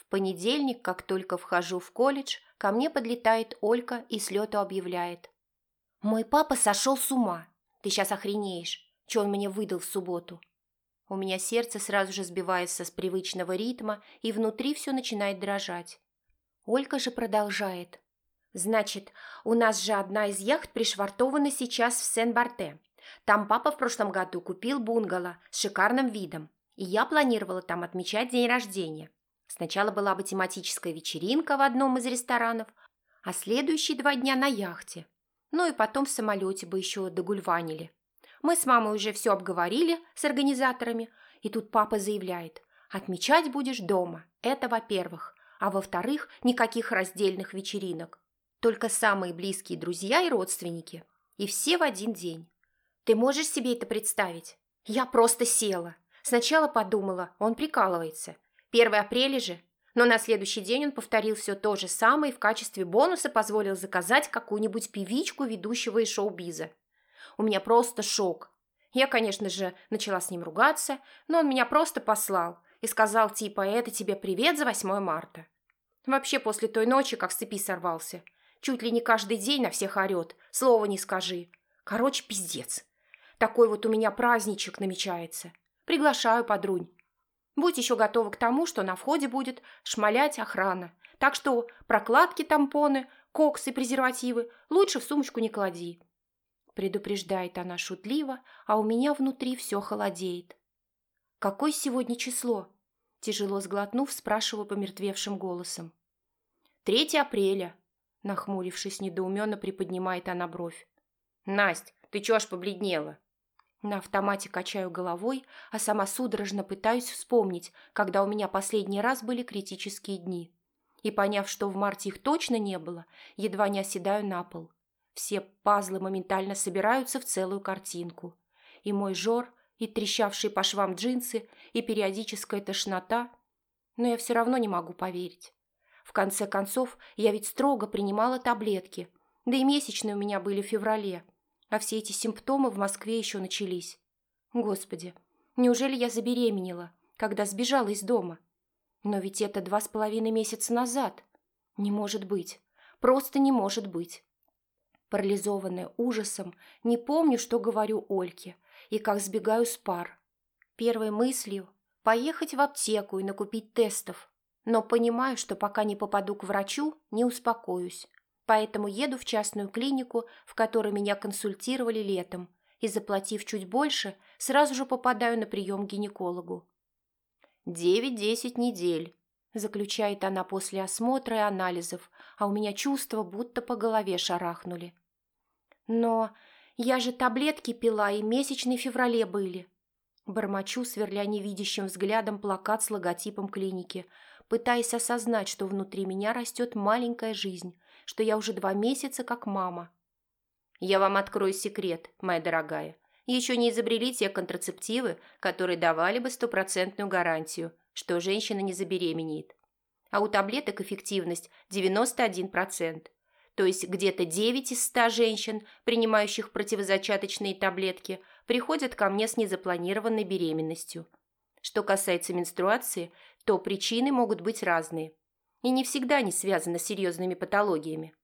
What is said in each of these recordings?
В понедельник, как только вхожу в колледж, ко мне подлетает Олька и с лету объявляет. «Мой папа сошел с ума. Ты сейчас охренеешь, что он мне выдал в субботу». У меня сердце сразу же сбивается с привычного ритма, и внутри все начинает дрожать. Олька же продолжает. «Значит, у нас же одна из яхт пришвартована сейчас в Сен-Барте. Там папа в прошлом году купил бунгало с шикарным видом, и я планировала там отмечать день рождения. Сначала была бы тематическая вечеринка в одном из ресторанов, а следующие два дня на яхте. Ну и потом в самолете бы еще догульванили. Мы с мамой уже все обговорили с организаторами, и тут папа заявляет, отмечать будешь дома, это во-первых, а во-вторых, никаких раздельных вечеринок. Только самые близкие друзья и родственники. И все в один день. Ты можешь себе это представить? Я просто села. Сначала подумала, он прикалывается. 1 апреля же. Но на следующий день он повторил все то же самое и в качестве бонуса позволил заказать какую-нибудь певичку ведущего из шоу-биза. У меня просто шок. Я, конечно же, начала с ним ругаться, но он меня просто послал и сказал типа «это тебе привет за 8 марта». Вообще после той ночи как с цепи сорвался. Чуть ли не каждый день на всех орет, слова не скажи. Короче, пиздец. Такой вот у меня праздничек намечается. Приглашаю подрунь. Будь еще готова к тому, что на входе будет шмалять охрана. Так что прокладки, тампоны, коксы, презервативы лучше в сумочку не клади. Предупреждает она шутливо, а у меня внутри все холодеет. «Какое сегодня число?» Тяжело сглотнув, спрашиваю помертвевшим голосом. «Третье апреля», — нахмурившись недоуменно, приподнимает она бровь. «Насть, ты чё аж побледнела?» На автомате качаю головой, а сама судорожно пытаюсь вспомнить, когда у меня последний раз были критические дни. И поняв, что в марте их точно не было, едва не оседаю на пол. Все пазлы моментально собираются в целую картинку. И мой жор, и трещавшие по швам джинсы, и периодическая тошнота. Но я все равно не могу поверить. В конце концов, я ведь строго принимала таблетки, да и месячные у меня были в феврале – а все эти симптомы в Москве еще начались. Господи, неужели я забеременела, когда сбежала из дома? Но ведь это два с половиной месяца назад. Не может быть. Просто не может быть. Парализованная ужасом, не помню, что говорю Ольке и как сбегаю с пар. Первой мыслью – поехать в аптеку и накупить тестов, но понимаю, что пока не попаду к врачу, не успокоюсь поэтому еду в частную клинику, в которой меня консультировали летом, и, заплатив чуть больше, сразу же попадаю на прием к гинекологу. «Девять-десять недель», – заключает она после осмотра и анализов, а у меня чувство, будто по голове шарахнули. «Но я же таблетки пила, и месячные в феврале были». Бормочу, сверля невидящим взглядом плакат с логотипом клиники, пытаясь осознать, что внутри меня растет маленькая жизнь, что я уже два месяца как мама. Я вам открою секрет, моя дорогая. Еще не изобрели те контрацептивы, которые давали бы стопроцентную гарантию, что женщина не забеременеет. А у таблеток эффективность 91%. То есть где-то 9 из 100 женщин, принимающих противозачаточные таблетки, приходят ко мне с незапланированной беременностью. Что касается менструации, то причины могут быть разные и не всегда не связано с серьезными патологиями.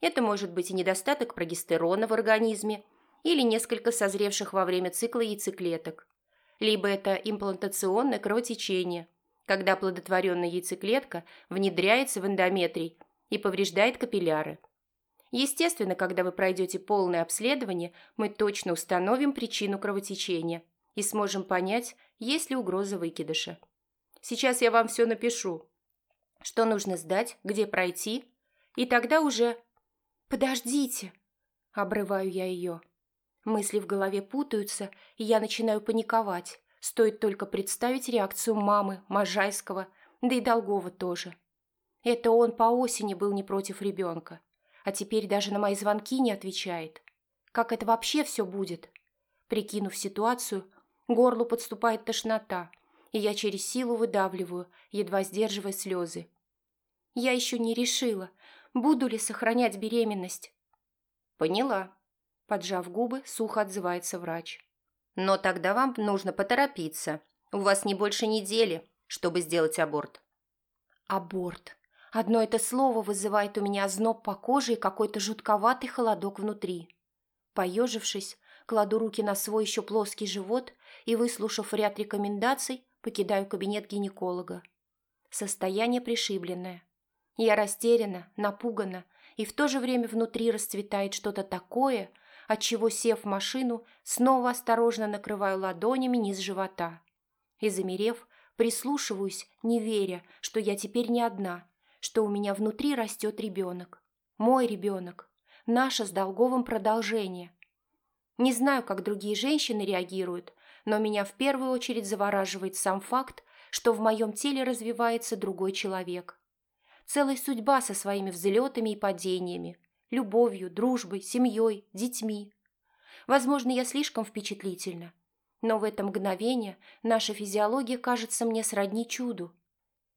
Это может быть и недостаток прогестерона в организме, или несколько созревших во время цикла яйцеклеток. Либо это имплантационное кровотечение, когда оплодотворенная яйцеклетка внедряется в эндометрий и повреждает капилляры. Естественно, когда вы пройдете полное обследование, мы точно установим причину кровотечения и сможем понять, есть ли угроза выкидыша. Сейчас я вам все напишу, что нужно сдать, где пройти, и тогда уже... «Подождите!» – обрываю я ее. Мысли в голове путаются, и я начинаю паниковать. Стоит только представить реакцию мамы, Можайского, да и Долгова тоже. Это он по осени был не против ребенка, а теперь даже на мои звонки не отвечает. Как это вообще все будет? Прикинув ситуацию, горлу подступает тошнота, и я через силу выдавливаю, едва сдерживая слезы. Я еще не решила, буду ли сохранять беременность. Поняла. Поджав губы, сухо отзывается врач. Но тогда вам нужно поторопиться. У вас не больше недели, чтобы сделать аборт. Аборт. Одно это слово вызывает у меня озноб по коже и какой-то жутковатый холодок внутри. Поежившись, кладу руки на свой еще плоский живот и, выслушав ряд рекомендаций, покидаю кабинет гинеколога. Состояние пришибленное. Я растеряна, напугана, и в то же время внутри расцветает что-то такое, от чего, сев в машину, снова осторожно накрываю ладонями низ живота. И, замерев, прислушиваюсь, не веря, что я теперь не одна, что у меня внутри растет ребенок. Мой ребенок. Наше с Долговым продолжение. Не знаю, как другие женщины реагируют, но меня в первую очередь завораживает сам факт, что в моем теле развивается другой человек. Целая судьба со своими взлетами и падениями, любовью, дружбой, семьей, детьми. Возможно, я слишком впечатлительна, но в это мгновение наша физиология кажется мне сродни чуду.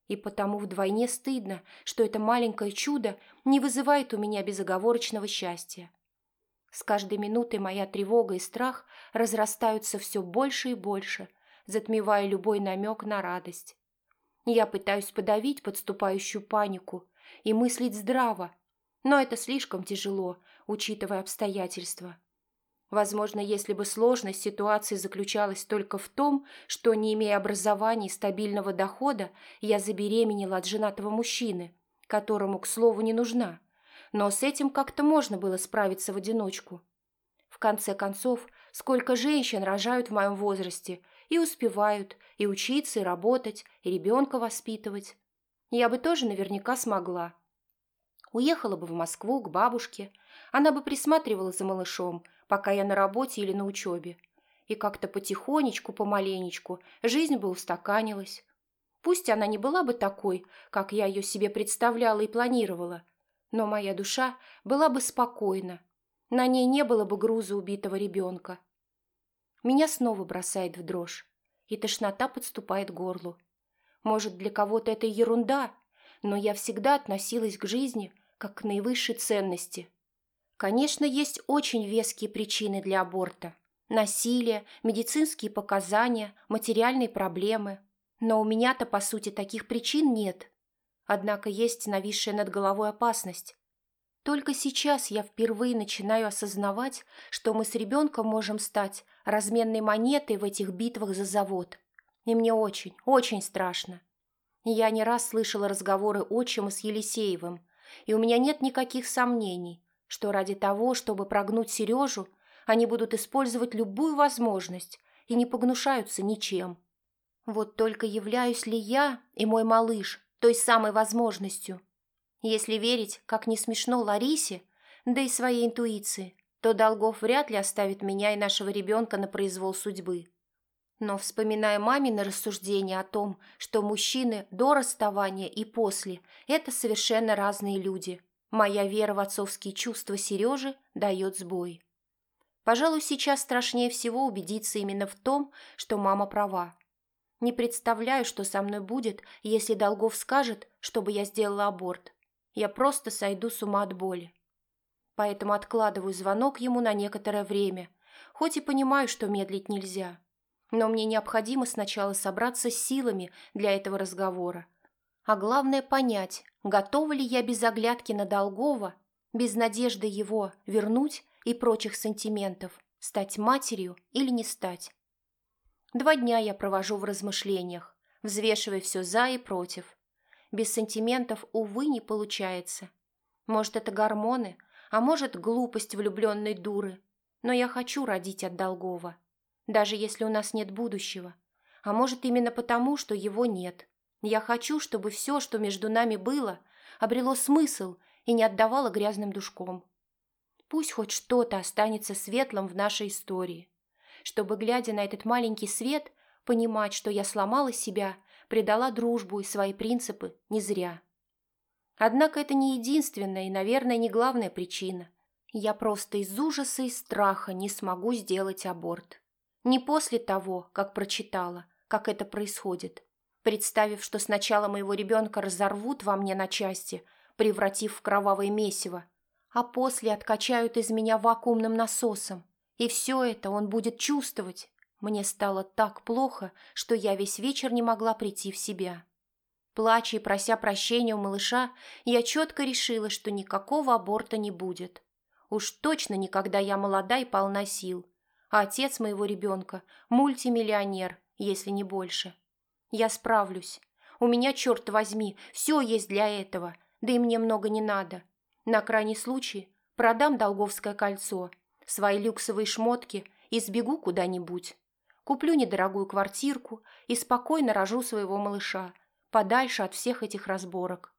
И потому вдвойне стыдно, что это маленькое чудо не вызывает у меня безоговорочного счастья. С каждой минутой моя тревога и страх разрастаются все больше и больше, затмевая любой намек на радость. Я пытаюсь подавить подступающую панику и мыслить здраво, но это слишком тяжело, учитывая обстоятельства. Возможно, если бы сложность ситуации заключалась только в том, что, не имея образования и стабильного дохода, я забеременела от женатого мужчины, которому, к слову, не нужна, но с этим как-то можно было справиться в одиночку. В конце концов, сколько женщин рожают в моем возрасте и успевают и учиться, и работать, и ребенка воспитывать. Я бы тоже наверняка смогла. Уехала бы в Москву к бабушке, она бы присматривала за малышом, пока я на работе или на учебе. И как-то потихонечку, помаленечку жизнь бы устаканилась. Пусть она не была бы такой, как я ее себе представляла и планировала, но моя душа была бы спокойна. На ней не было бы груза убитого ребенка. Меня снова бросает в дрожь, и тошнота подступает к горлу. Может, для кого-то это ерунда, но я всегда относилась к жизни как к наивысшей ценности. Конечно, есть очень веские причины для аборта. Насилие, медицинские показания, материальные проблемы. Но у меня-то, по сути, таких причин нет. Однако есть нависшая над головой опасность. Только сейчас я впервые начинаю осознавать, что мы с ребенком можем стать разменной монетой в этих битвах за завод. И мне очень, очень страшно. Я не раз слышала разговоры отчима с Елисеевым, и у меня нет никаких сомнений, что ради того, чтобы прогнуть Сережу, они будут использовать любую возможность и не погнушаются ничем. Вот только являюсь ли я и мой малыш той самой возможностью. Если верить, как не смешно Ларисе, да и своей интуиции, то Долгов вряд ли оставит меня и нашего ребенка на произвол судьбы. Но вспоминая мамины рассуждения о том, что мужчины до расставания и после – это совершенно разные люди, моя вера в отцовские чувства Сережи дает сбой. Пожалуй, сейчас страшнее всего убедиться именно в том, что мама права. Не представляю, что со мной будет, если Долгов скажет, чтобы я сделала аборт. Я просто сойду с ума от боли. Поэтому откладываю звонок ему на некоторое время, хоть и понимаю, что медлить нельзя. Но мне необходимо сначала собраться с силами для этого разговора. А главное понять, готова ли я без оглядки на Долгова, без надежды его вернуть и прочих сантиментов, стать матерью или не стать. Два дня я провожу в размышлениях, взвешивая все за и против. Без сантиментов, увы, не получается. Может, это гормоны, а может, глупость влюбленной дуры. Но я хочу родить от Долгова, даже если у нас нет будущего. А может, именно потому, что его нет. Я хочу, чтобы все, что между нами было, обрело смысл и не отдавало грязным душком. Пусть хоть что-то останется светлым в нашей истории чтобы, глядя на этот маленький свет, понимать, что я сломала себя, предала дружбу и свои принципы не зря. Однако это не единственная и, наверное, не главная причина. Я просто из ужаса и страха не смогу сделать аборт. Не после того, как прочитала, как это происходит, представив, что сначала моего ребенка разорвут во мне на части, превратив в кровавое месиво, а после откачают из меня вакуумным насосом, и все это он будет чувствовать. Мне стало так плохо, что я весь вечер не могла прийти в себя. Плача и прося прощения у малыша, я четко решила, что никакого аборта не будет. Уж точно никогда я молода и полна сил. А отец моего ребенка – мультимиллионер, если не больше. Я справлюсь. У меня, черт возьми, все есть для этого, да и мне много не надо. На крайний случай продам Долговское кольцо, свои люксовые шмотки и сбегу куда-нибудь. Куплю недорогую квартирку и спокойно рожу своего малыша, подальше от всех этих разборок.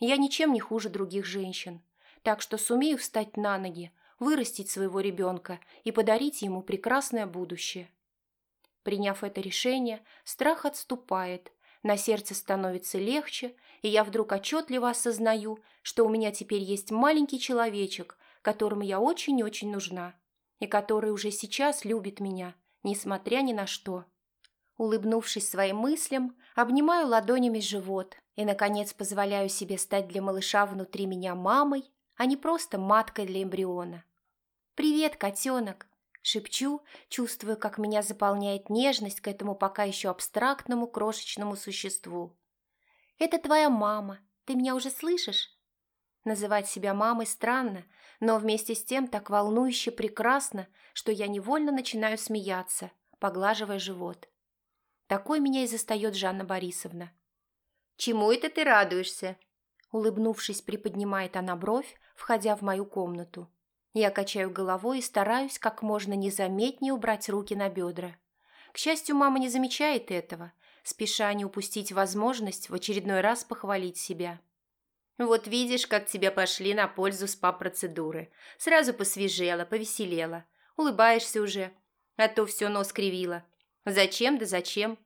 Я ничем не хуже других женщин, так что сумею встать на ноги, вырастить своего ребенка и подарить ему прекрасное будущее. Приняв это решение, страх отступает, на сердце становится легче, и я вдруг отчетливо осознаю, что у меня теперь есть маленький человечек, которому я очень-очень нужна, и который уже сейчас любит меня, несмотря ни на что. Улыбнувшись своим мыслям, обнимаю ладонями живот и, наконец, позволяю себе стать для малыша внутри меня мамой, а не просто маткой для эмбриона. «Привет, котенок!» Шепчу, чувствую, как меня заполняет нежность к этому пока еще абстрактному крошечному существу. «Это твоя мама. Ты меня уже слышишь?» Называть себя мамой странно, но вместе с тем так волнующе прекрасно, что я невольно начинаю смеяться, поглаживая живот. Такой меня и застает Жанна Борисовна. «Чему это ты радуешься?» Улыбнувшись, приподнимает она бровь, входя в мою комнату. Я качаю головой и стараюсь как можно незаметнее убрать руки на бедра. К счастью, мама не замечает этого, спеша не упустить возможность в очередной раз похвалить себя. «Вот видишь, как тебе пошли на пользу спа-процедуры. Сразу посвежела, повеселела. Улыбаешься уже, а то все нос кривила. Зачем да зачем?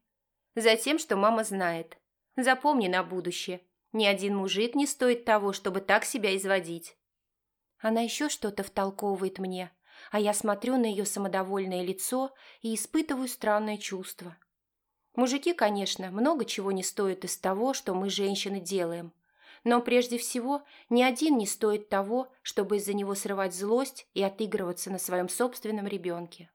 Затем, что мама знает. Запомни на будущее. Ни один мужик не стоит того, чтобы так себя изводить. Она еще что-то втолковывает мне, а я смотрю на ее самодовольное лицо и испытываю странное чувство. Мужики, конечно, много чего не стоят из того, что мы, женщины, делаем. Но прежде всего, ни один не стоит того, чтобы из-за него срывать злость и отыгрываться на своем собственном ребенке.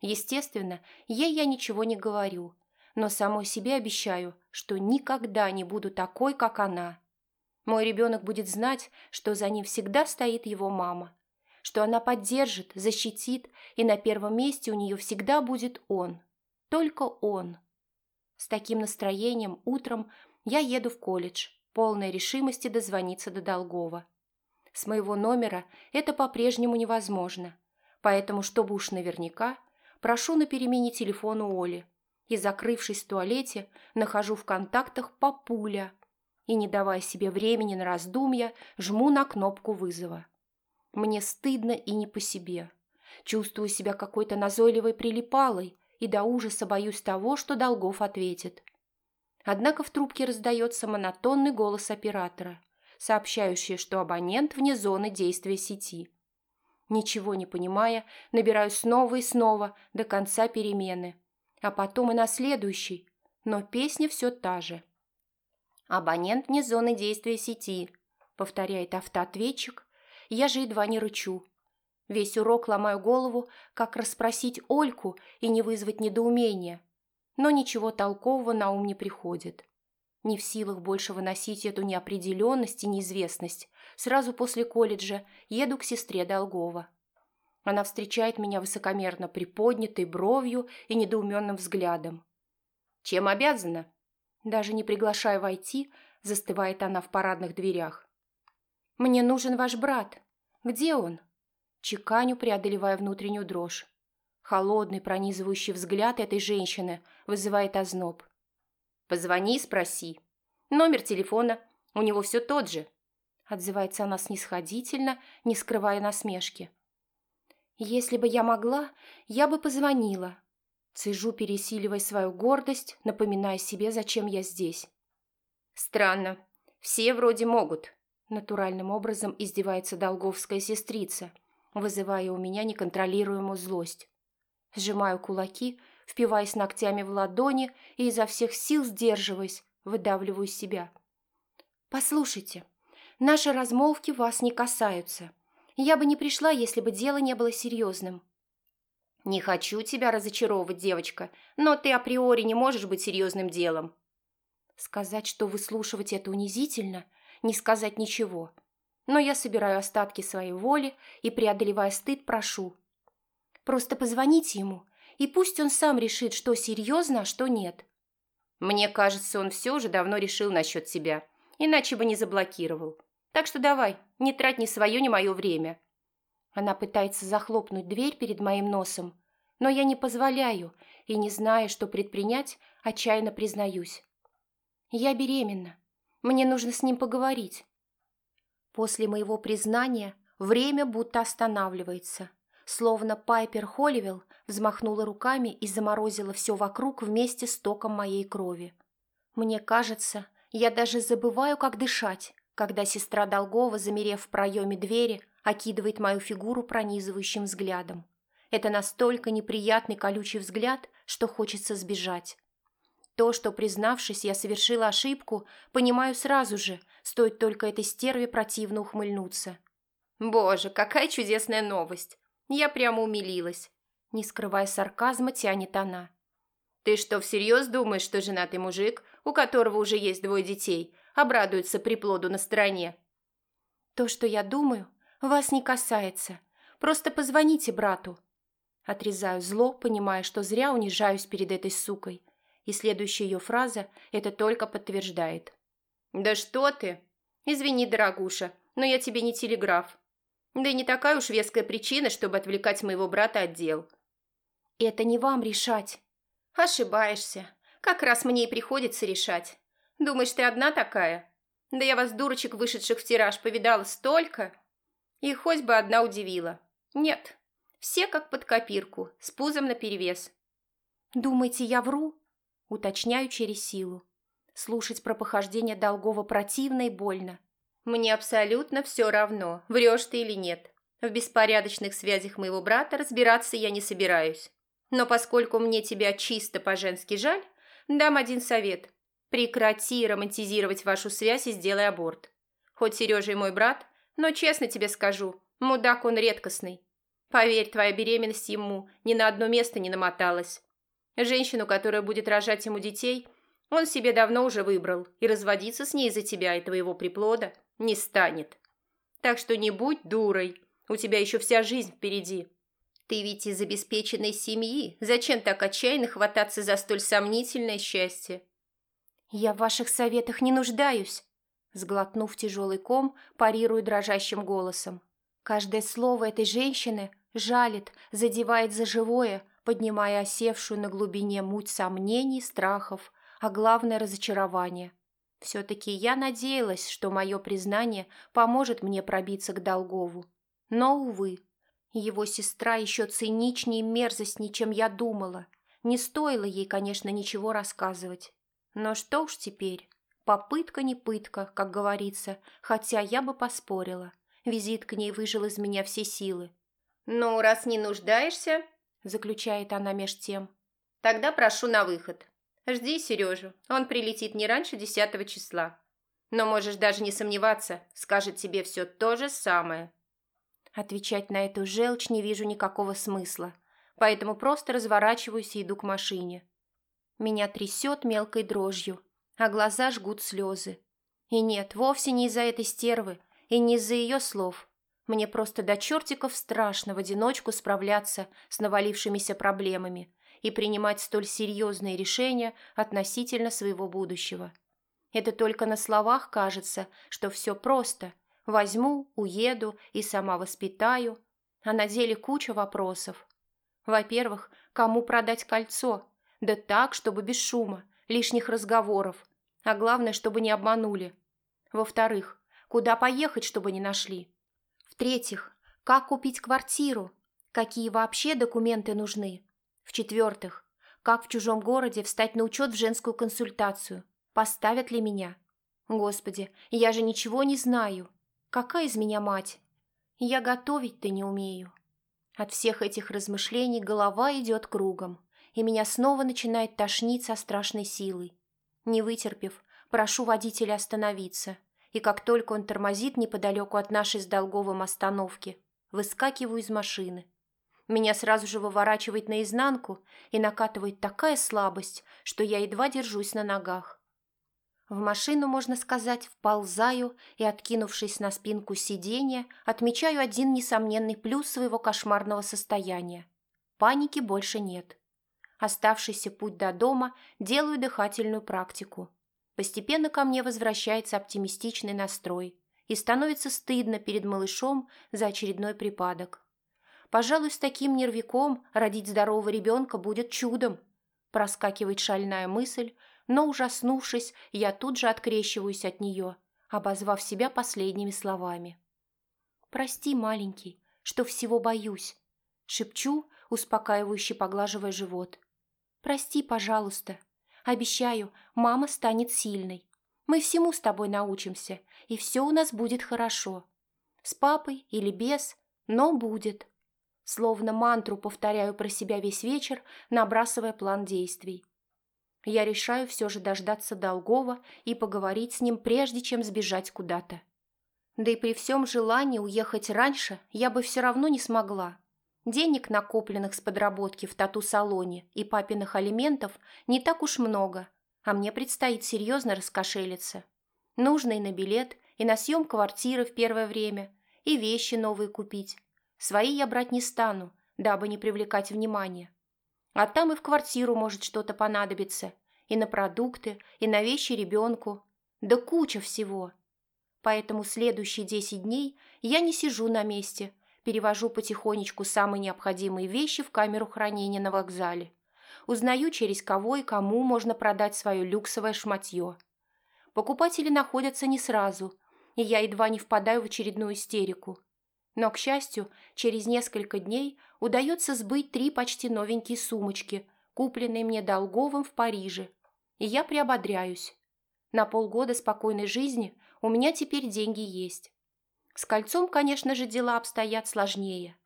Естественно, ей я ничего не говорю, но самой себе обещаю, что никогда не буду такой, как она – мой ребенок будет знать, что за ним всегда стоит его мама, что она поддержит, защитит, и на первом месте у нее всегда будет он, только он. С таким настроением утром я еду в колледж, полной решимости дозвониться до Долгова. С моего номера это по-прежнему невозможно, поэтому, чтобы уж наверняка, прошу на перемене телефона Оли и, закрывшись в туалете, нахожу в контактах папуля – и, не давая себе времени на раздумья, жму на кнопку вызова. Мне стыдно и не по себе. Чувствую себя какой-то назойливой прилипалой и до ужаса боюсь того, что Долгов ответит. Однако в трубке раздается монотонный голос оператора, сообщающий, что абонент вне зоны действия сети. Ничего не понимая, набираю снова и снова до конца перемены, а потом и на следующий, но песня все та же – «Абонент не зоны действия сети», — повторяет автоответчик. Я же едва не рычу. Весь урок ломаю голову, как расспросить Ольку и не вызвать недоумения. Но ничего толкового на ум не приходит. Не в силах больше выносить эту неопределенность и неизвестность, сразу после колледжа еду к сестре Долгова. Она встречает меня высокомерно приподнятой бровью и недоуменным взглядом. «Чем обязана?» Даже не приглашая войти, застывает она в парадных дверях. «Мне нужен ваш брат. Где он?» Чеканю, преодолевая внутреннюю дрожь. Холодный, пронизывающий взгляд этой женщины вызывает озноб. «Позвони и спроси. Номер телефона. У него все тот же». Отзывается она снисходительно, не скрывая насмешки. «Если бы я могла, я бы позвонила», Цежу, пересиливая свою гордость, напоминая себе, зачем я здесь. «Странно. Все вроде могут», – натуральным образом издевается долговская сестрица, вызывая у меня неконтролируемую злость. Сжимаю кулаки, впиваясь ногтями в ладони и изо всех сил сдерживаясь, выдавливаю себя. «Послушайте, наши размолвки вас не касаются. Я бы не пришла, если бы дело не было серьезным. «Не хочу тебя разочаровывать, девочка, но ты априори не можешь быть серьезным делом». Сказать, что выслушивать это унизительно, не сказать ничего. Но я собираю остатки своей воли и, преодолевая стыд, прошу. Просто позвоните ему, и пусть он сам решит, что серьезно, а что нет. Мне кажется, он все уже давно решил насчет себя, иначе бы не заблокировал. Так что давай, не трать ни свое, ни мое время. Она пытается захлопнуть дверь перед моим носом, но я не позволяю и, не зная, что предпринять, отчаянно признаюсь. Я беременна. Мне нужно с ним поговорить. После моего признания время будто останавливается, словно Пайпер Холливелл взмахнула руками и заморозила все вокруг вместе с током моей крови. Мне кажется, я даже забываю, как дышать, когда сестра Долгова, замерев в проеме двери, окидывает мою фигуру пронизывающим взглядом. Это настолько неприятный колючий взгляд, что хочется сбежать. То, что, признавшись, я совершила ошибку, понимаю сразу же, стоит только этой стерве противно ухмыльнуться. «Боже, какая чудесная новость! Я прямо умилилась!» Не скрывая сарказма, тянет она. «Ты что, всерьез думаешь, что женатый мужик, у которого уже есть двое детей, обрадуется приплоду на стороне?» «То, что я думаю, вас не касается. Просто позвоните брату». Отрезаю зло, понимая, что зря унижаюсь перед этой сукой. И следующая ее фраза это только подтверждает. «Да что ты! Извини, дорогуша, но я тебе не телеграф. Да и не такая уж веская причина, чтобы отвлекать моего брата от дел». «Это не вам решать». «Ошибаешься. Как раз мне и приходится решать. Думаешь, ты одна такая? Да я вас, дурочек, вышедших в тираж, повидала столько. И хоть бы одна удивила. Нет, все как под копирку, с пузом наперевес. Думаете, я вру? Уточняю через силу. Слушать про похождение Долгова противно и больно. Мне абсолютно все равно, врешь ты или нет. В беспорядочных связях моего брата разбираться я не собираюсь. Но поскольку мне тебя чисто по-женски жаль, дам один совет. Прекрати романтизировать вашу связь и сделай аборт. Хоть Сережа и мой брат, но честно тебе скажу, мудак он редкостный. Поверь, твоя беременность ему ни на одно место не намоталась. Женщину, которая будет рожать ему детей, он себе давно уже выбрал, и разводиться с ней из-за тебя и твоего приплода не станет. Так что не будь дурой, у тебя еще вся жизнь впереди. Ты ведь из обеспеченной семьи, зачем так отчаянно хвататься за столь сомнительное счастье? Я в ваших советах не нуждаюсь, сглотнув тяжелый ком, парирую дрожащим голосом. Каждое слово этой женщины жалит, задевает за живое, поднимая осевшую на глубине муть сомнений, страхов, а главное – разочарование. Все-таки я надеялась, что мое признание поможет мне пробиться к Долгову. Но, увы, его сестра еще циничнее и мерзостнее, чем я думала. Не стоило ей, конечно, ничего рассказывать. Но что уж теперь. Попытка не пытка, как говорится, хотя я бы поспорила. Визит к ней выжил из меня все силы. «Ну, раз не нуждаешься», – заключает она меж тем, – «тогда прошу на выход. Жди Сережу, он прилетит не раньше десятого числа. Но можешь даже не сомневаться, скажет тебе все то же самое». Отвечать на эту желчь не вижу никакого смысла, поэтому просто разворачиваюсь и иду к машине. Меня трясет мелкой дрожью, а глаза жгут слезы. И нет, вовсе не из-за этой стервы и не из-за ее слов. Мне просто до чертиков страшно в одиночку справляться с навалившимися проблемами и принимать столь серьезные решения относительно своего будущего. Это только на словах кажется, что все просто. Возьму, уеду и сама воспитаю. А на деле куча вопросов. Во-первых, кому продать кольцо? Да так, чтобы без шума, лишних разговоров, а главное, чтобы не обманули. Во-вторых, куда поехать, чтобы не нашли. В-третьих, как купить квартиру, какие вообще документы нужны. В-четвертых, как в чужом городе встать на учет в женскую консультацию, поставят ли меня. Господи, я же ничего не знаю. Какая из меня мать? Я готовить-то не умею. От всех этих размышлений голова идет кругом, и меня снова начинает тошнить со страшной силой. Не вытерпев, прошу водителя остановиться, и как только он тормозит неподалеку от нашей с Долговым остановки, выскакиваю из машины. Меня сразу же выворачивает наизнанку и накатывает такая слабость, что я едва держусь на ногах. В машину, можно сказать, вползаю и, откинувшись на спинку сиденья, отмечаю один несомненный плюс своего кошмарного состояния. Паники больше нет. Оставшийся путь до дома делаю дыхательную практику. Постепенно ко мне возвращается оптимистичный настрой и становится стыдно перед малышом за очередной припадок. Пожалуй, с таким нервиком родить здорового ребенка будет чудом. Проскакивает шальная мысль, но, ужаснувшись, я тут же открещиваюсь от нее, обозвав себя последними словами. «Прости, маленький, что всего боюсь», — шепчу, успокаивающе поглаживая живот. «Прости, пожалуйста. Обещаю, мама станет сильной. Мы всему с тобой научимся, и все у нас будет хорошо. С папой или без, но будет». Словно мантру повторяю про себя весь вечер, набрасывая план действий. Я решаю все же дождаться Долгова и поговорить с ним, прежде чем сбежать куда-то. Да и при всем желании уехать раньше я бы все равно не смогла. Денег, накопленных с подработки в тату-салоне и папиных алиментов, не так уж много, а мне предстоит серьезно раскошелиться. Нужно и на билет, и на съем квартиры в первое время, и вещи новые купить. Свои я брать не стану, дабы не привлекать внимания. А там и в квартиру может что-то понадобиться. И на продукты, и на вещи ребенку. Да куча всего. Поэтому следующие десять дней я не сижу на месте, перевожу потихонечку самые необходимые вещи в камеру хранения на вокзале. Узнаю, через кого и кому можно продать свое люксовое шматье. Покупатели находятся не сразу, и я едва не впадаю в очередную истерику. Но, к счастью, через несколько дней удается сбыть три почти новенькие сумочки, купленные мне Долговым в Париже, и я приободряюсь. На полгода спокойной жизни у меня теперь деньги есть. С кольцом, конечно же, дела обстоят сложнее.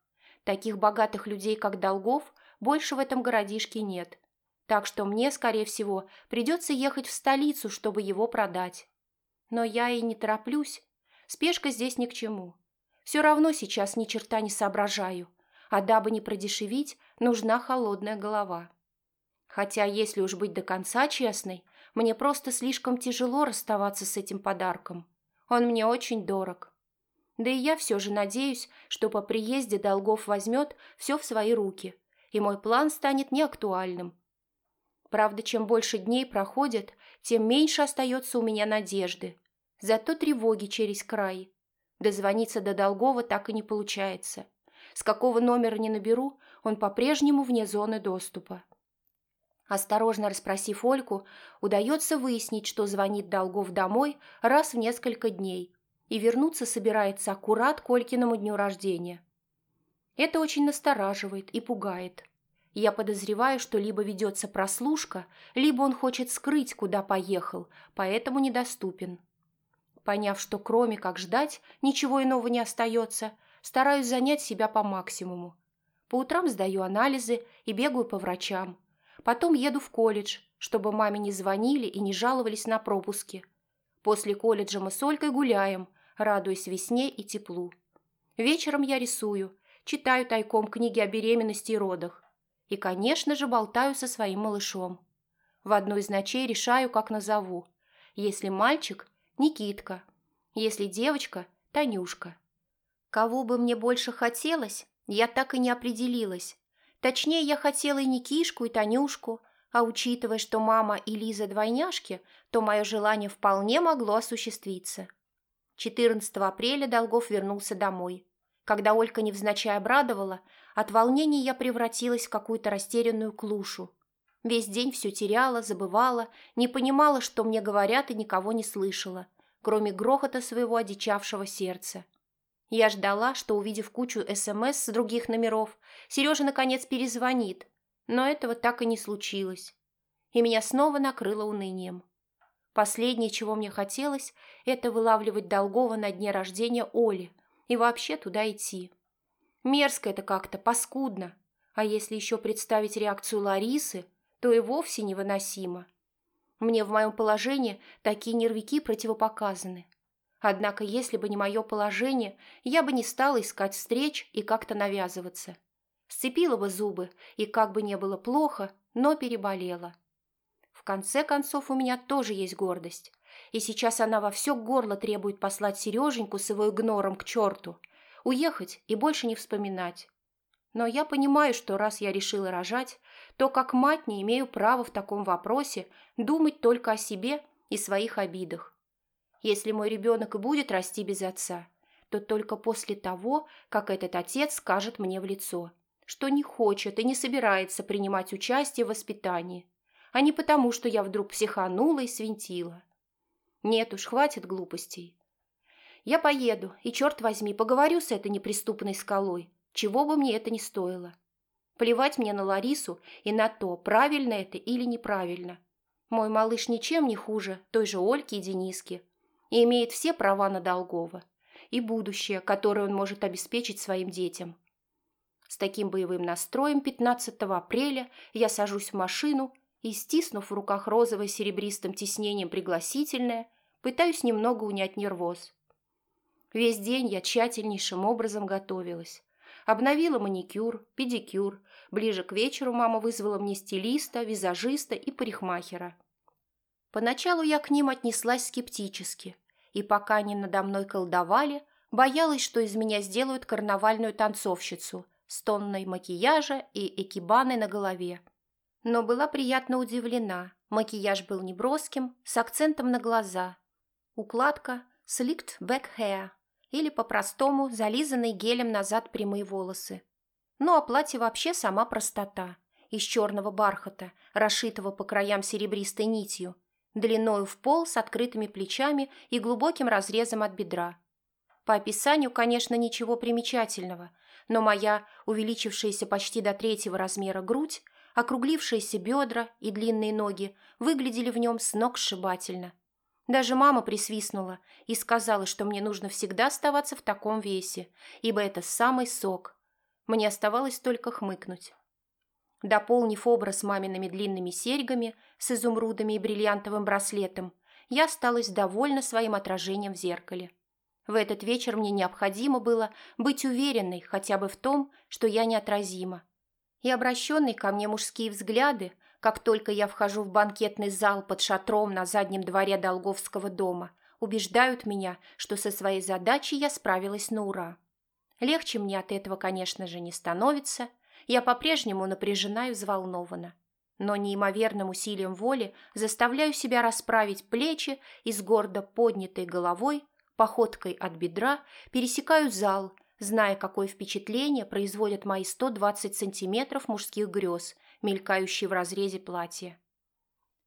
Таких богатых людей, как Долгов, больше в этом городишке нет. Так что мне, скорее всего, придется ехать в столицу, чтобы его продать. Но я и не тороплюсь. Спешка здесь ни к чему. Все равно сейчас ни черта не соображаю, а дабы не продешевить, нужна холодная голова. Хотя, если уж быть до конца честной, мне просто слишком тяжело расставаться с этим подарком. Он мне очень дорог. Да и я все же надеюсь, что по приезде Долгов возьмет все в свои руки, и мой план станет неактуальным. Правда, чем больше дней проходит, тем меньше остается у меня надежды. Зато тревоги через край. Дозвониться до Долгова так и не получается. С какого номера не наберу, он по-прежнему вне зоны доступа. Осторожно расспросив Ольку, удается выяснить, что звонит Долгов домой раз в несколько дней и вернуться собирается аккурат к Олькиному дню рождения. Это очень настораживает и пугает. Я подозреваю, что либо ведется прослушка, либо он хочет скрыть, куда поехал, поэтому недоступен. Поняв, что кроме как ждать, ничего иного не остается, стараюсь занять себя по максимуму. По утрам сдаю анализы и бегаю по врачам. Потом еду в колледж, чтобы маме не звонили и не жаловались на пропуски. После колледжа мы с Олькой гуляем, радуясь весне и теплу. Вечером я рисую, читаю тайком книги о беременности и родах. И, конечно же, болтаю со своим малышом. В одну из ночей решаю, как назову. Если мальчик, Никитка. Если девочка – Танюшка. Кого бы мне больше хотелось, я так и не определилась. Точнее, я хотела и Никишку, и Танюшку, а учитывая, что мама и Лиза двойняшки, то мое желание вполне могло осуществиться. 14 апреля Долгов вернулся домой. Когда Олька невзначай обрадовала, от волнения я превратилась в какую-то растерянную клушу. Весь день все теряла, забывала, не понимала, что мне говорят, и никого не слышала, кроме грохота своего одичавшего сердца. Я ждала, что, увидев кучу СМС с других номеров, Сережа наконец перезвонит, но этого так и не случилось. И меня снова накрыло унынием. Последнее, чего мне хотелось, это вылавливать Долгова на дне рождения Оли и вообще туда идти. Мерзко это как-то, паскудно. А если еще представить реакцию Ларисы – то и вовсе невыносимо. Мне в моем положении такие нервики противопоказаны. Однако, если бы не мое положение, я бы не стала искать встреч и как-то навязываться. Сцепила бы зубы, и как бы не было плохо, но переболела. В конце концов, у меня тоже есть гордость. и сейчас она во все горло требует послать Сереженьку с его игнором к черту, уехать и больше не вспоминать. Но я понимаю, что раз я решила рожать, то как мать не имею права в таком вопросе думать только о себе и своих обидах. Если мой ребенок и будет расти без отца, то только после того, как этот отец скажет мне в лицо, что не хочет и не собирается принимать участие в воспитании, а не потому, что я вдруг психанула и свинтила. Нет уж, хватит глупостей. Я поеду и, черт возьми, поговорю с этой неприступной скалой, чего бы мне это ни стоило. Плевать мне на Ларису и на то, правильно это или неправильно. Мой малыш ничем не хуже той же Ольки и Дениски и имеет все права на Долгова и будущее, которое он может обеспечить своим детям. С таким боевым настроем 15 апреля я сажусь в машину и, стиснув в руках розовое серебристым тиснением пригласительное, пытаюсь немного унять нервоз. Весь день я тщательнейшим образом готовилась. Обновила маникюр, педикюр. Ближе к вечеру мама вызвала мне стилиста, визажиста и парикмахера. Поначалу я к ним отнеслась скептически, и пока они надо мной колдовали, боялась, что из меня сделают карнавальную танцовщицу с тонной макияжа и экибаной на голове. Но была приятно удивлена. Макияж был неброским, с акцентом на глаза. Укладка slicked back hair или по-простому зализанные гелем назад прямые волосы. Ну а платье вообще сама простота. Из черного бархата, расшитого по краям серебристой нитью, длиною в пол с открытыми плечами и глубоким разрезом от бедра. По описанию, конечно, ничего примечательного, но моя увеличившаяся почти до третьего размера грудь, округлившиеся бедра и длинные ноги выглядели в нем с ног сшибательно. Даже мама присвистнула и сказала, что мне нужно всегда оставаться в таком весе, ибо это самый сок. Мне оставалось только хмыкнуть. Дополнив образ мамиными длинными серьгами с изумрудами и бриллиантовым браслетом, я осталась довольна своим отражением в зеркале. В этот вечер мне необходимо было быть уверенной хотя бы в том, что я неотразима. И обращенные ко мне мужские взгляды как только я вхожу в банкетный зал под шатром на заднем дворе Долговского дома, убеждают меня, что со своей задачей я справилась на ура. Легче мне от этого, конечно же, не становится. Я по-прежнему напряжена и взволнована. Но неимоверным усилием воли заставляю себя расправить плечи и с гордо поднятой головой, походкой от бедра, пересекаю зал, зная, какое впечатление производят мои 120 сантиметров мужских грез – мелькающий в разрезе платья.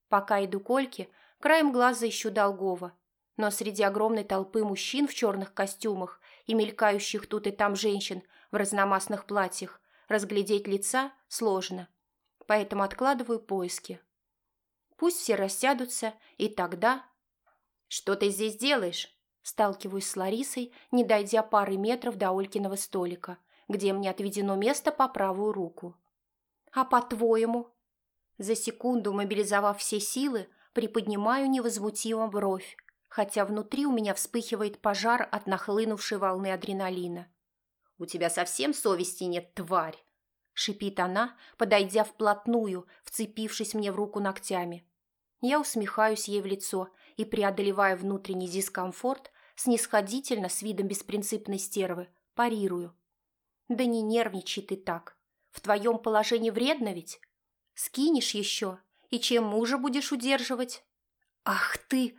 Пока иду к Ольке, краем глаза ищу Долгова, но среди огромной толпы мужчин в черных костюмах и мелькающих тут и там женщин в разномастных платьях разглядеть лица сложно, поэтому откладываю поиски. Пусть все рассядутся, и тогда... «Что ты здесь делаешь?» Сталкиваюсь с Ларисой, не дойдя пары метров до Олькиного столика, где мне отведено место по правую руку. А по-твоему? За секунду, мобилизовав все силы, приподнимаю невозмутимо бровь, хотя внутри у меня вспыхивает пожар от нахлынувшей волны адреналина. «У тебя совсем совести нет, тварь!» — шипит она, подойдя вплотную, вцепившись мне в руку ногтями. Я усмехаюсь ей в лицо и, преодолевая внутренний дискомфорт, снисходительно, с видом беспринципной стервы, парирую. «Да не нервничай ты так!» В твоем положении вредно ведь? Скинешь еще, и чем мужа будешь удерживать? Ах ты!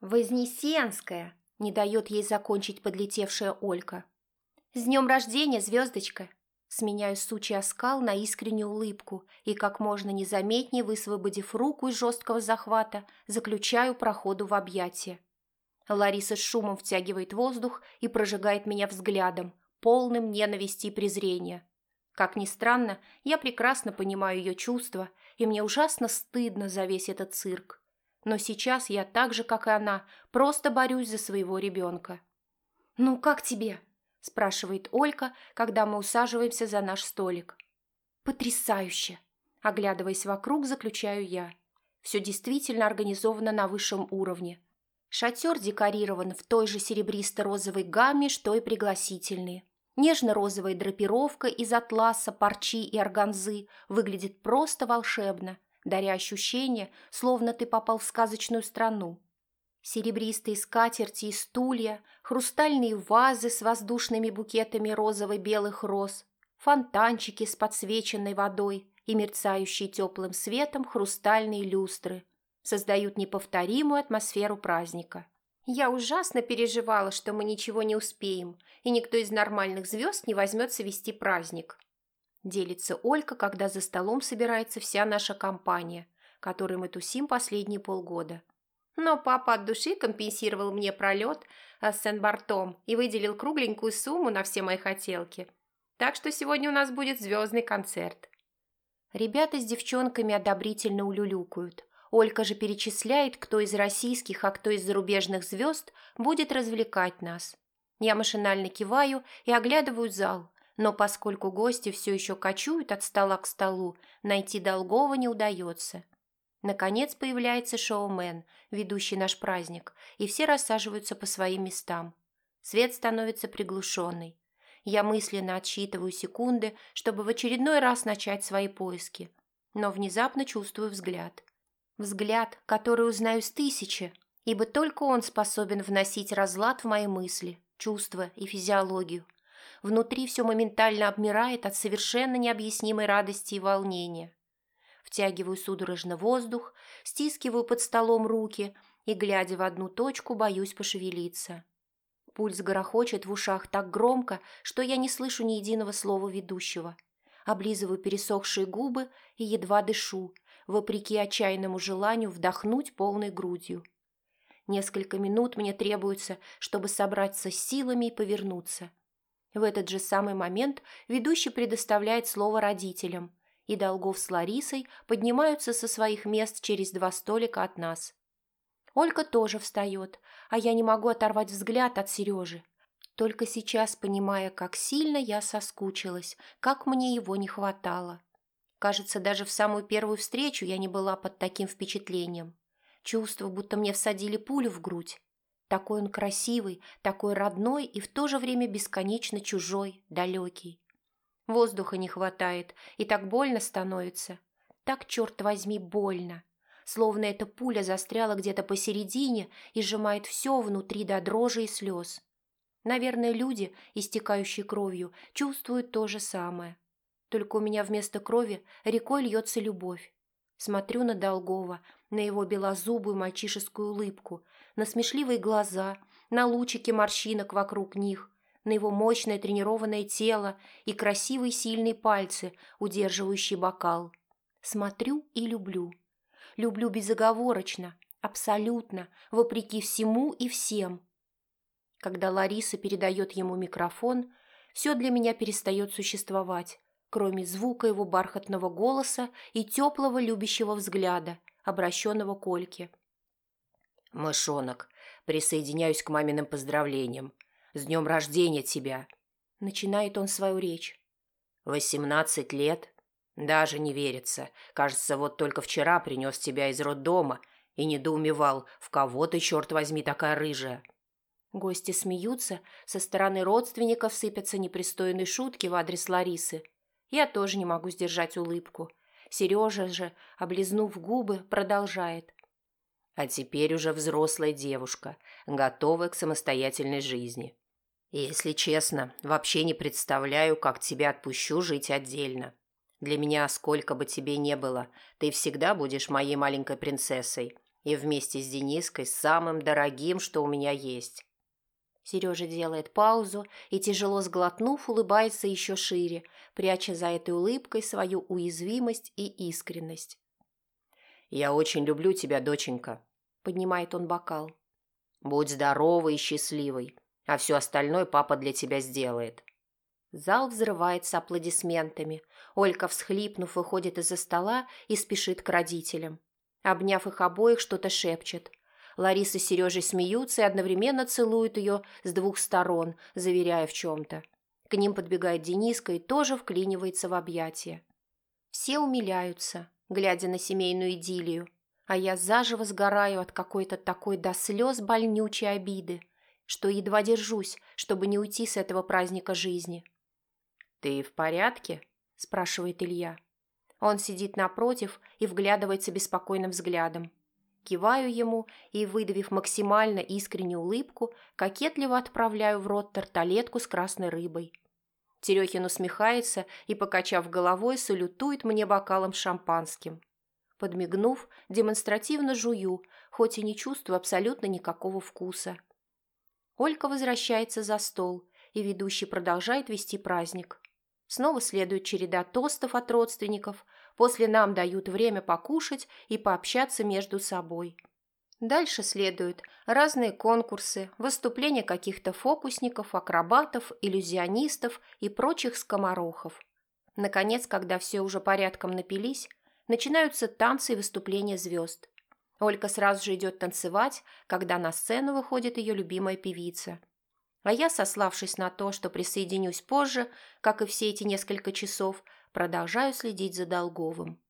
Вознесенская! Не дает ей закончить подлетевшая Олька. С днем рождения, звездочка! Сменяю сучий оскал на искреннюю улыбку и, как можно незаметнее высвободив руку из жесткого захвата, заключаю проходу в объятия. Лариса с шумом втягивает воздух и прожигает меня взглядом, полным ненависти и презрения. Как ни странно, я прекрасно понимаю ее чувства, и мне ужасно стыдно за весь этот цирк. Но сейчас я так же, как и она, просто борюсь за своего ребенка. «Ну, как тебе?» – спрашивает Олька, когда мы усаживаемся за наш столик. «Потрясающе!» – оглядываясь вокруг, заключаю я. Все действительно организовано на высшем уровне. Шатер декорирован в той же серебристо-розовой гамме, что и пригласительные – Нежно-розовая драпировка из атласа, парчи и органзы выглядит просто волшебно, даря ощущение, словно ты попал в сказочную страну. Серебристые скатерти и стулья, хрустальные вазы с воздушными букетами розово-белых роз, фонтанчики с подсвеченной водой и мерцающие теплым светом хрустальные люстры создают неповторимую атмосферу праздника. Я ужасно переживала, что мы ничего не успеем, и никто из нормальных звезд не возьмется вести праздник. Делится Олька, когда за столом собирается вся наша компания, которой мы тусим последние полгода. Но папа от души компенсировал мне пролет а, с Сен-Бартом и выделил кругленькую сумму на все мои хотелки. Так что сегодня у нас будет звездный концерт. Ребята с девчонками одобрительно улюлюкают. Олька же перечисляет, кто из российских, а кто из зарубежных звезд будет развлекать нас. Я машинально киваю и оглядываю зал, но поскольку гости все еще кочуют от стола к столу, найти Долгова не удается. Наконец появляется шоумен, ведущий наш праздник, и все рассаживаются по своим местам. Свет становится приглушенный. Я мысленно отсчитываю секунды, чтобы в очередной раз начать свои поиски. Но внезапно чувствую взгляд. Взгляд, который узнаю с тысячи, ибо только он способен вносить разлад в мои мысли, чувства и физиологию. Внутри все моментально обмирает от совершенно необъяснимой радости и волнения втягиваю судорожно воздух, стискиваю под столом руки и, глядя в одну точку, боюсь пошевелиться. Пульс горохочет в ушах так громко, что я не слышу ни единого слова ведущего. Облизываю пересохшие губы и едва дышу, вопреки отчаянному желанию вдохнуть полной грудью. Несколько минут мне требуется, чтобы собраться с силами и повернуться. В этот же самый момент ведущий предоставляет слово родителям – и Долгов с Ларисой поднимаются со своих мест через два столика от нас. Ольга тоже встает, а я не могу оторвать взгляд от Сережи. Только сейчас понимая, как сильно я соскучилась, как мне его не хватало. Кажется, даже в самую первую встречу я не была под таким впечатлением. Чувство, будто мне всадили пулю в грудь. Такой он красивый, такой родной и в то же время бесконечно чужой, далекий. Воздуха не хватает, и так больно становится. Так, черт возьми, больно. Словно эта пуля застряла где-то посередине и сжимает все внутри до дрожи и слез. Наверное, люди, истекающие кровью, чувствуют то же самое. Только у меня вместо крови рекой льется любовь. Смотрю на Долгова, на его белозубую мальчишескую улыбку, на смешливые глаза, на лучики морщинок вокруг них, на его мощное тренированное тело и красивые сильные пальцы, удерживающие бокал. Смотрю и люблю. Люблю безоговорочно, абсолютно, вопреки всему и всем. Когда Лариса передает ему микрофон, все для меня перестает существовать, кроме звука его бархатного голоса и теплого любящего взгляда, обращенного к Ольке. «Мышонок, присоединяюсь к маминым поздравлениям. С днем рождения тебя!» Начинает он свою речь. «Восемнадцать лет? Даже не верится. Кажется, вот только вчера принес тебя из роддома и недоумевал, в кого ты, черт возьми, такая рыжая». Гости смеются, со стороны родственников сыпятся непристойные шутки в адрес Ларисы. Я тоже не могу сдержать улыбку. Сережа же, облизнув губы, продолжает. «А теперь уже взрослая девушка, готовая к самостоятельной жизни. Если честно, вообще не представляю, как тебя отпущу жить отдельно. Для меня, сколько бы тебе не было, ты всегда будешь моей маленькой принцессой и вместе с Дениской самым дорогим, что у меня есть». Сережа делает паузу и, тяжело сглотнув, улыбается еще шире, пряча за этой улыбкой свою уязвимость и искренность. «Я очень люблю тебя, доченька», — поднимает он бокал. «Будь здоровой и счастливой а все остальное папа для тебя сделает». Зал взрывается аплодисментами. Олька, всхлипнув, выходит из-за стола и спешит к родителям. Обняв их обоих, что-то шепчет. Лариса с Сережей смеются и одновременно целуют ее с двух сторон, заверяя в чем-то. К ним подбегает Дениска и тоже вклинивается в объятия. Все умиляются, глядя на семейную идиллию, а я заживо сгораю от какой-то такой до слез больнючей обиды – что едва держусь, чтобы не уйти с этого праздника жизни. «Ты в порядке?» – спрашивает Илья. Он сидит напротив и вглядывается беспокойным взглядом. Киваю ему и, выдавив максимально искреннюю улыбку, кокетливо отправляю в рот тарталетку с красной рыбой. Терехин усмехается и, покачав головой, салютует мне бокалом с шампанским. Подмигнув, демонстративно жую, хоть и не чувствую абсолютно никакого вкуса. Олька возвращается за стол, и ведущий продолжает вести праздник. Снова следует череда тостов от родственников, после нам дают время покушать и пообщаться между собой. Дальше следуют разные конкурсы, выступления каких-то фокусников, акробатов, иллюзионистов и прочих скоморохов. Наконец, когда все уже порядком напились, начинаются танцы и выступления звезд. Олька сразу же идет танцевать, когда на сцену выходит ее любимая певица – а я, сославшись на то, что присоединюсь позже, как и все эти несколько часов, продолжаю следить за Долговым.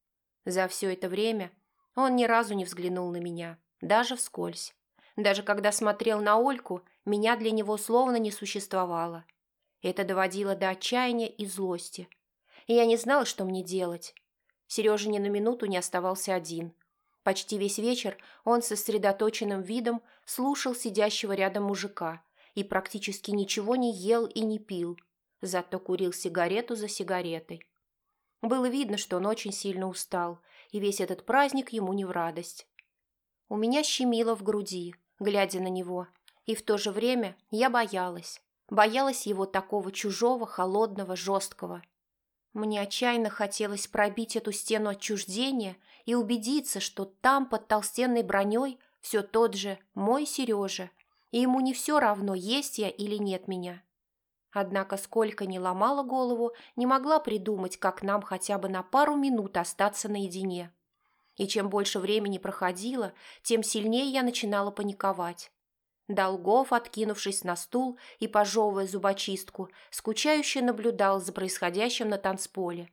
За все это время он ни разу не взглянул на меня, даже вскользь. Даже когда смотрел на Ольку, меня для него словно не существовало. Это доводило до отчаяния и злости. И я не знала, что мне делать. Сережа ни на минуту не оставался один. Почти весь вечер он со сосредоточенным видом слушал сидящего рядом мужика – и практически ничего не ел и не пил, зато курил сигарету за сигаретой. Было видно, что он очень сильно устал, и весь этот праздник ему не в радость. У меня щемило в груди, глядя на него, и в то же время я боялась. Боялась его такого чужого, холодного, жесткого. Мне отчаянно хотелось пробить эту стену отчуждения и убедиться, что там, под толстенной броней, все тот же мой Сережа, и ему не все равно, есть я или нет меня. Однако, сколько ни ломала голову, не могла придумать, как нам хотя бы на пару минут остаться наедине. И чем больше времени проходило, тем сильнее я начинала паниковать. Долгов, откинувшись на стул и пожевывая зубочистку, скучающе наблюдал за происходящим на танцполе.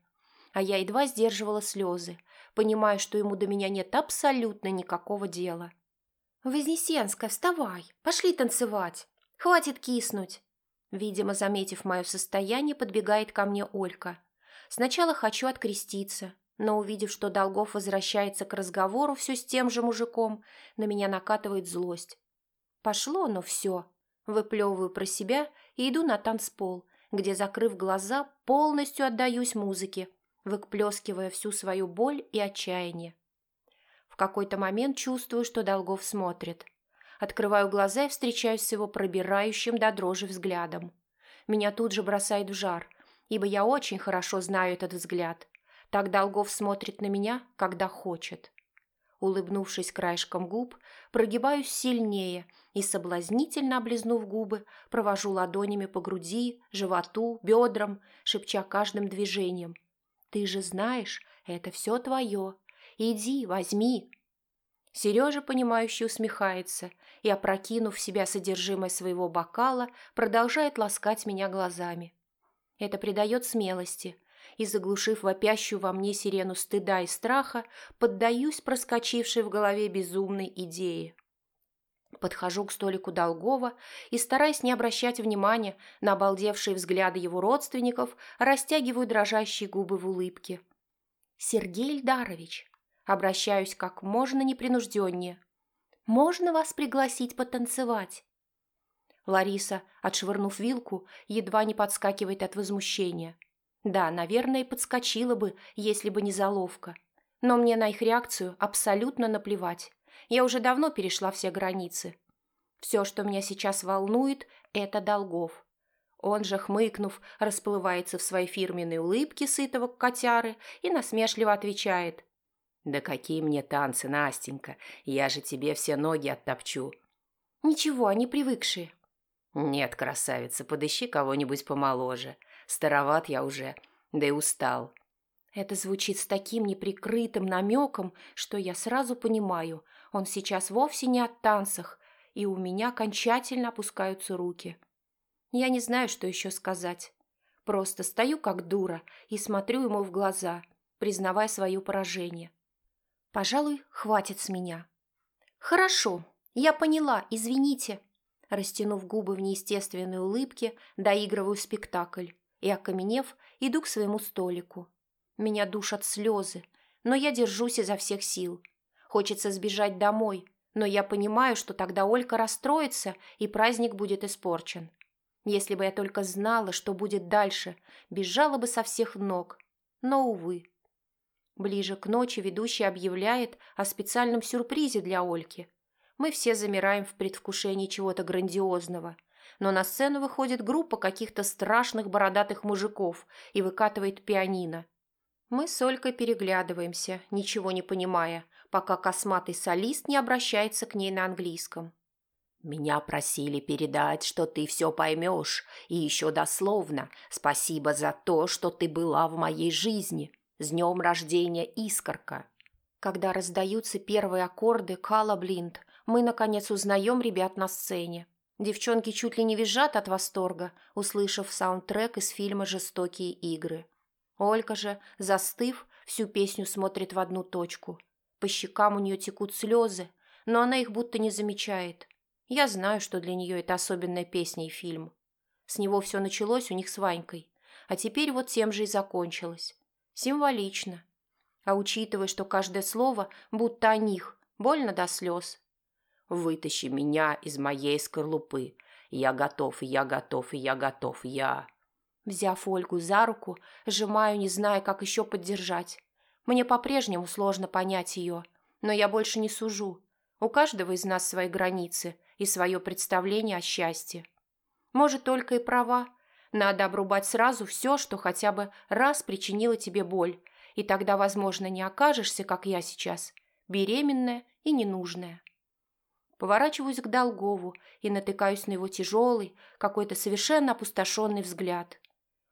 А я едва сдерживала слезы, понимая, что ему до меня нет абсолютно никакого дела. «Вознесенская, вставай! Пошли танцевать! Хватит киснуть!» Видимо, заметив мое состояние, подбегает ко мне Олька. Сначала хочу откреститься, но, увидев, что Долгов возвращается к разговору все с тем же мужиком, на меня накатывает злость. Пошло оно все. Выплевываю про себя и иду на танцпол, где, закрыв глаза, полностью отдаюсь музыке, выплескивая всю свою боль и отчаяние. В какой-то момент чувствую, что Долгов смотрит. Открываю глаза и встречаюсь с его пробирающим до дрожи взглядом. Меня тут же бросает в жар, ибо я очень хорошо знаю этот взгляд. Так Долгов смотрит на меня, когда хочет. Улыбнувшись краешком губ, прогибаюсь сильнее и, соблазнительно облизнув губы, провожу ладонями по груди, животу, бедрам, шепча каждым движением. «Ты же знаешь, это все твое. Иди, возьми!» Сережа, понимающе усмехается и, опрокинув в себя содержимое своего бокала, продолжает ласкать меня глазами. Это придает смелости, и, заглушив вопящую во мне сирену стыда и страха, поддаюсь проскочившей в голове безумной идее. Подхожу к столику Долгова и, стараясь не обращать внимания на обалдевшие взгляды его родственников, растягиваю дрожащие губы в улыбке. «Сергей Ильдарович, Обращаюсь как можно непринужденнее. «Можно вас пригласить потанцевать?» Лариса, отшвырнув вилку, едва не подскакивает от возмущения. Да, наверное, подскочила бы, если бы не заловка. Но мне на их реакцию абсолютно наплевать. Я уже давно перешла все границы. Все, что меня сейчас волнует, это Долгов. Он же, хмыкнув, расплывается в своей фирменной улыбке сытого котяры и насмешливо отвечает. «Да какие мне танцы, Настенька! Я же тебе все ноги оттопчу!» «Ничего, они привыкшие». «Нет, красавица, подыщи кого-нибудь помоложе. Староват я уже, да и устал». Это звучит с таким неприкрытым намеком, что я сразу понимаю, он сейчас вовсе не от танцах, и у меня окончательно опускаются руки. Я не знаю, что еще сказать. Просто стою как дура и смотрю ему в глаза, признавая свое поражение. Пожалуй, хватит с меня. Хорошо, я поняла, извините. Растянув губы в неестественной улыбке, доигрываю спектакль и, окаменев, иду к своему столику. Меня душат слезы, но я держусь изо всех сил. Хочется сбежать домой, но я понимаю, что тогда Олька расстроится, и праздник будет испорчен. Если бы я только знала, что будет дальше, бежала бы со всех ног. Но, увы. Ближе к ночи ведущий объявляет о специальном сюрпризе для Ольки. Мы все замираем в предвкушении чего-то грандиозного. Но на сцену выходит группа каких-то страшных бородатых мужиков и выкатывает пианино. Мы с Олькой переглядываемся, ничего не понимая, пока косматый солист не обращается к ней на английском. «Меня просили передать, что ты все поймешь, и еще дословно спасибо за то, что ты была в моей жизни. С днем рождения, Искорка!» Когда раздаются первые аккорды Кала Блинд, мы, наконец, узнаем ребят на сцене. Девчонки чуть ли не визжат от восторга, услышав саундтрек из фильма «Жестокие игры». Олька же, застыв, всю песню смотрит в одну точку. По щекам у нее текут слезы, но она их будто не замечает. Я знаю, что для нее это особенная песня и фильм. С него все началось у них с Ванькой, а теперь вот тем же и закончилось. Символично. А учитывая, что каждое слово будто о них, больно до слез. «Вытащи меня из моей скорлупы. Я готов, я готов, я готов, я...» Взяв Ольгу за руку, сжимаю, не зная, как еще поддержать. Мне по-прежнему сложно понять ее, но я больше не сужу. У каждого из нас свои границы и свое представление о счастье. Может, только и права. Надо обрубать сразу все, что хотя бы раз причинило тебе боль, и тогда, возможно, не окажешься, как я сейчас, беременная и ненужная. Поворачиваюсь к Долгову и натыкаюсь на его тяжелый, какой-то совершенно опустошенный взгляд.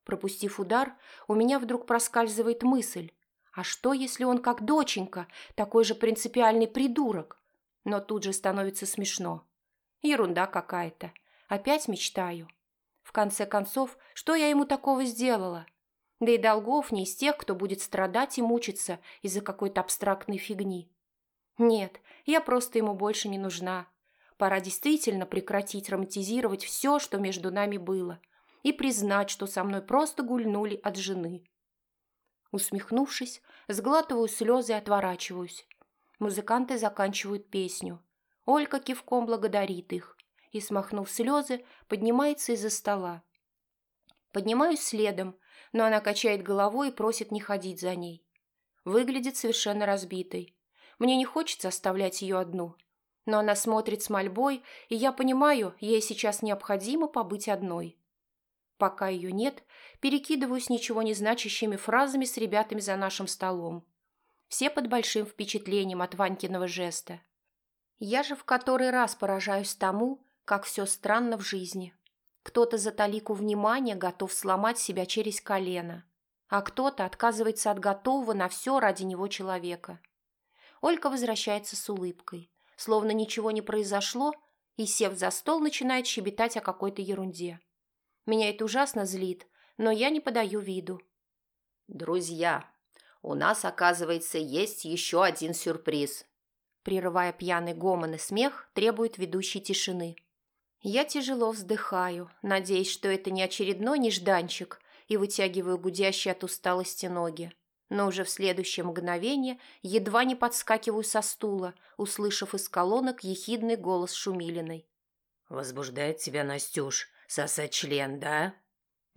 Пропустив удар, у меня вдруг проскальзывает мысль. А что, если он как доченька, такой же принципиальный придурок? Но тут же становится смешно. Ерунда какая-то. Опять мечтаю. В конце концов, что я ему такого сделала? Да и Долгов не из тех, кто будет страдать и мучиться из-за какой-то абстрактной фигни. Нет, я просто ему больше не нужна. Пора действительно прекратить романтизировать все, что между нами было, и признать, что со мной просто гульнули от жены. Усмехнувшись, сглатываю слезы и отворачиваюсь. Музыканты заканчивают песню. Олька кивком благодарит их и, смахнув слезы, поднимается из-за стола. Поднимаюсь следом, но она качает головой и просит не ходить за ней. Выглядит совершенно разбитой. Мне не хочется оставлять ее одну. Но она смотрит с мольбой, и я понимаю, ей сейчас необходимо побыть одной. Пока ее нет, перекидываюсь ничего не значащими фразами с ребятами за нашим столом. Все под большим впечатлением от Ванькиного жеста. Я же в который раз поражаюсь тому, как все странно в жизни. Кто-то за талику внимания готов сломать себя через колено, а кто-то отказывается от готового на все ради него человека. Олька возвращается с улыбкой, словно ничего не произошло, и, сев за стол, начинает щебетать о какой-то ерунде. Меня это ужасно злит, но я не подаю виду. «Друзья, у нас, оказывается, есть еще один сюрприз», прерывая пьяный гомон и смех, требует ведущей тишины. Я тяжело вздыхаю, надеясь, что это не очередной нежданчик, и вытягиваю гудящие от усталости ноги. Но уже в следующее мгновение едва не подскакиваю со стула, услышав из колонок ехидный голос Шумилиной. «Возбуждает тебя, Настюш, сосать член, да?»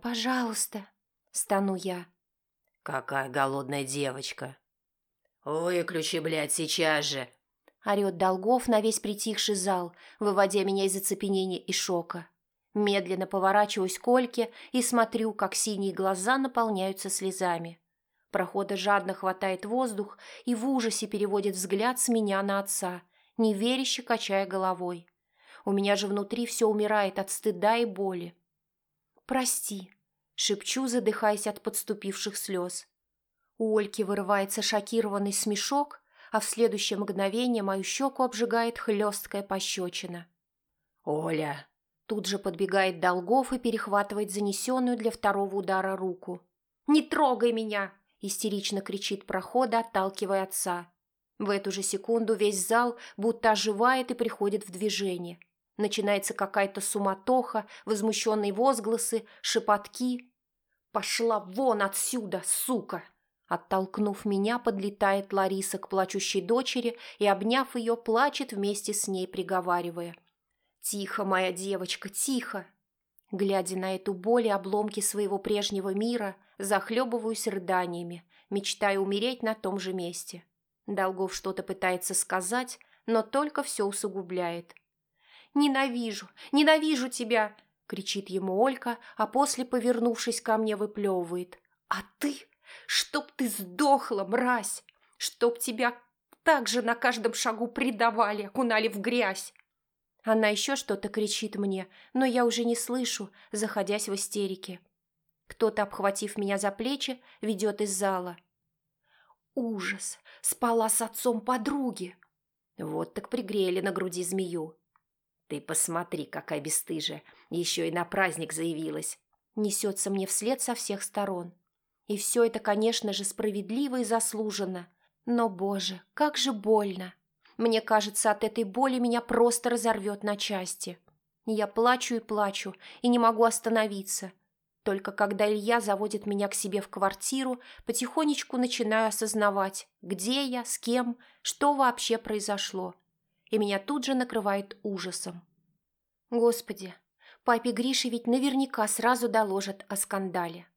«Пожалуйста», — стану я. «Какая голодная девочка!» «Выключи, блядь, сейчас же!» Орет Долгов на весь притихший зал, выводя меня из оцепенения и шока. Медленно поворачиваюсь к Ольке и смотрю, как синие глаза наполняются слезами. Прохода жадно хватает воздух и в ужасе переводит взгляд с меня на отца, неверяще качая головой. У меня же внутри все умирает от стыда и боли. «Прости», — шепчу, задыхаясь от подступивших слез. У Ольки вырывается шокированный смешок, а в следующее мгновение мою щеку обжигает хлесткая пощечина. «Оля!» Тут же подбегает Долгов и перехватывает занесенную для второго удара руку. «Не трогай меня!» – истерично кричит прохода, отталкивая отца. В эту же секунду весь зал будто оживает и приходит в движение. Начинается какая-то суматоха, возмущенные возгласы, шепотки. «Пошла вон отсюда, сука!» Оттолкнув меня, подлетает Лариса к плачущей дочери и, обняв ее, плачет вместе с ней, приговаривая. «Тихо, моя девочка, тихо!» Глядя на эту боль и обломки своего прежнего мира, захлебываюсь рыданиями, мечтая умереть на том же месте. Долгов что-то пытается сказать, но только все усугубляет. «Ненавижу! Ненавижу тебя!» — кричит ему Олька, а после, повернувшись ко мне, выплевывает. «А ты? Чтоб ты сдохла, мразь! Чтоб тебя так же на каждом шагу предавали, окунали в грязь!» Она еще что-то кричит мне, но я уже не слышу, заходясь в истерике. Кто-то, обхватив меня за плечи, ведет из зала. Ужас! Спала с отцом подруги! Вот так пригрели на груди змею. Ты посмотри, какая бесстыжая, еще и на праздник заявилась. Несется мне вслед со всех сторон. И все это, конечно же, справедливо и заслуженно. Но, боже, как же больно. Мне кажется, от этой боли меня просто разорвет на части. Я плачу и плачу, и не могу остановиться. Только когда Илья заводит меня к себе в квартиру, потихонечку начинаю осознавать, где я, с кем, что вообще произошло. И меня тут же накрывает ужасом. Господи, папе Грише ведь наверняка сразу доложат о скандале.